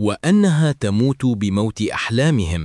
وأنها تموت بموت أحلامهم.